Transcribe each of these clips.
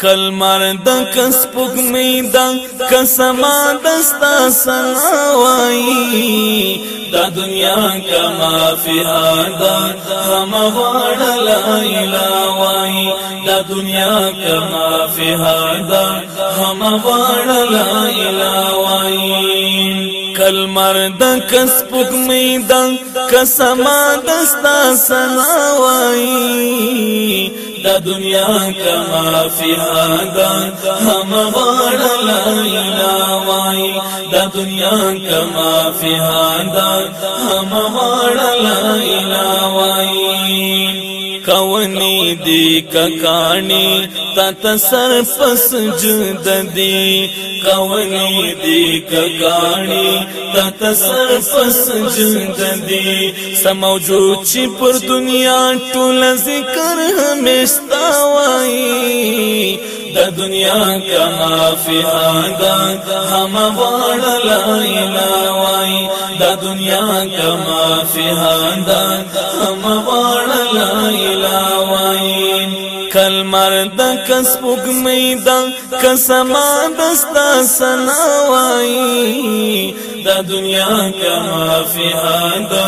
کل مرد کس پگمی دا کسما دستا سناوائی دا دنیا کما آدا ہم غوڑ لا الہوائی دا دنیا کما آدا ہم غوڑ لا الہوائی کل مرد کس پگمی دا کسما دستا سناوائی دا دنیا کما فی دا هم غوړ لا اله وای دا دنیا کما فی دا هم غوړ لا وای کونی دی ککانی تا تسر پس جد دی کونی دی ککانی تا تسر پس جد دی سموجود چی پر دنیا ټول ذکر همیشتا وای د دنیا کما فی دا هم غوړ لا اله وای د دنیا کما فی دا هم غوړ لا اله وای کل مرد کس پګمی دا کسما دستا سنا وای د دنیا کما فی دا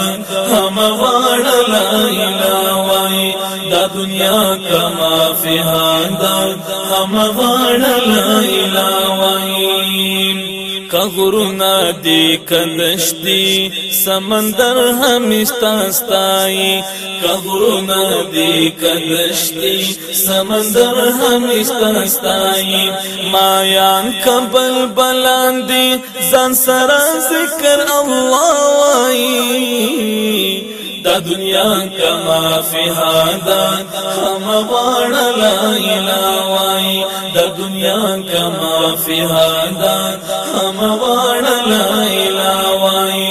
هم غوړ لا اله وای دا دنیا کما فی دا هم غړ لا الهوین غرونا دی کلش دی سمندر همیستا ستای غرونا دی کلش دی سمندر همیستا ستای مایان کبل بلان دی زن سرا ذکر الله وای دا دنیا کما فی دا هم غوړ لا اله وای دا دنیا کما فی دا هم غوړ لا اله وای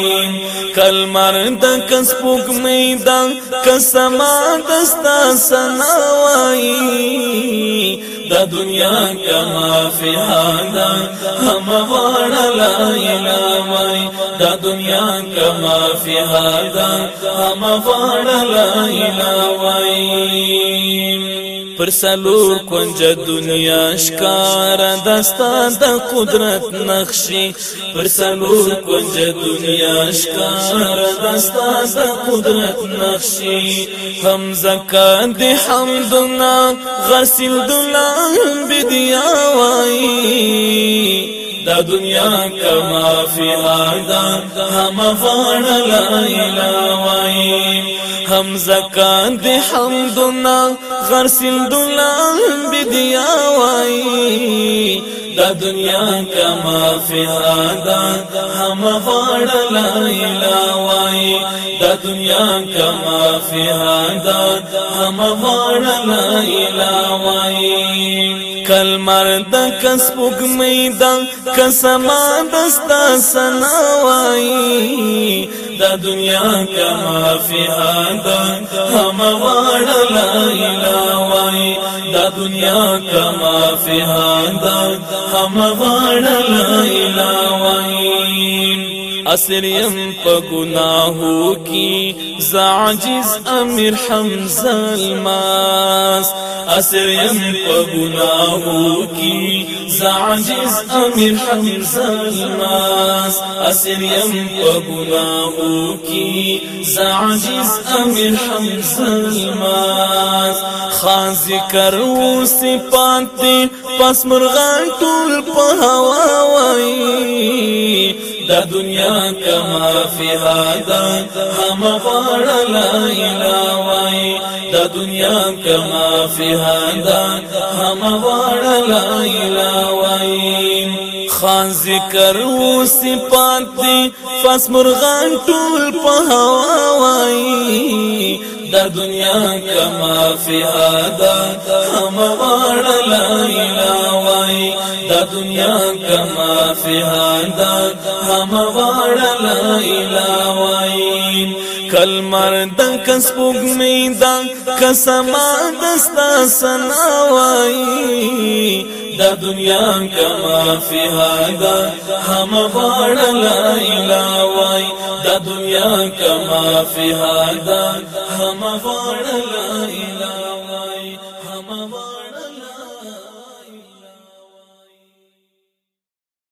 کل مرد کس پوک میدان کسما دستا سنا وای دا دنیا کما فی دا هم غوړ لا اله وای دا دنیا کما فی دا هم غوړ لا اله وای پر سلور کنج دنیا شکار دستا د قدرت نقشي پر سلور کنج دنیا شکار دستا د قدرت نقشي هم زکات دی حمدنا غسل دلا بدیا وای دا دنیا کما فی دا هم غوړ لا اله وای هم زکات دی حمدنا غرسل دلان بدیا وای دا دنیا کما فی دا هم غړ لا اله وای دا دنیا کما فی دا هم غړ لا اله وای کلمر د کسبګ میدان کسما دستا سنا وای د دنیا کما فیها د هم وړ لا اله وای د دنیا کما فیها د هم وړ لا اله وای اسر يم گناهو کی زعجز امیر حمزه الماس. اسر يم گناهو کی زعجز امیر حمزه الماس. اسر يم گناهو کی زعجز امیر حمزه الماس. خان ذکر و صفات پس مرغان ټول په هوا وای. دا دنیا کما فی دا هم غوړ لا اله وای. دا دنیا کما فی دا هم غوړ لا اله وای. خان ذکر و صفات دی فس مرغان ټول په هوا وای دا دنیا کما فی دا هم غوړ لا اله وای دا دنیا کما فی دا هم غوړ لا اله وای کل مرد کس پوگ میدان کسما دستا سنا وای دا دنیا کما فی دا هم غوړ لا دا دنیا کما فی هادا هم غړل الای هم وأنا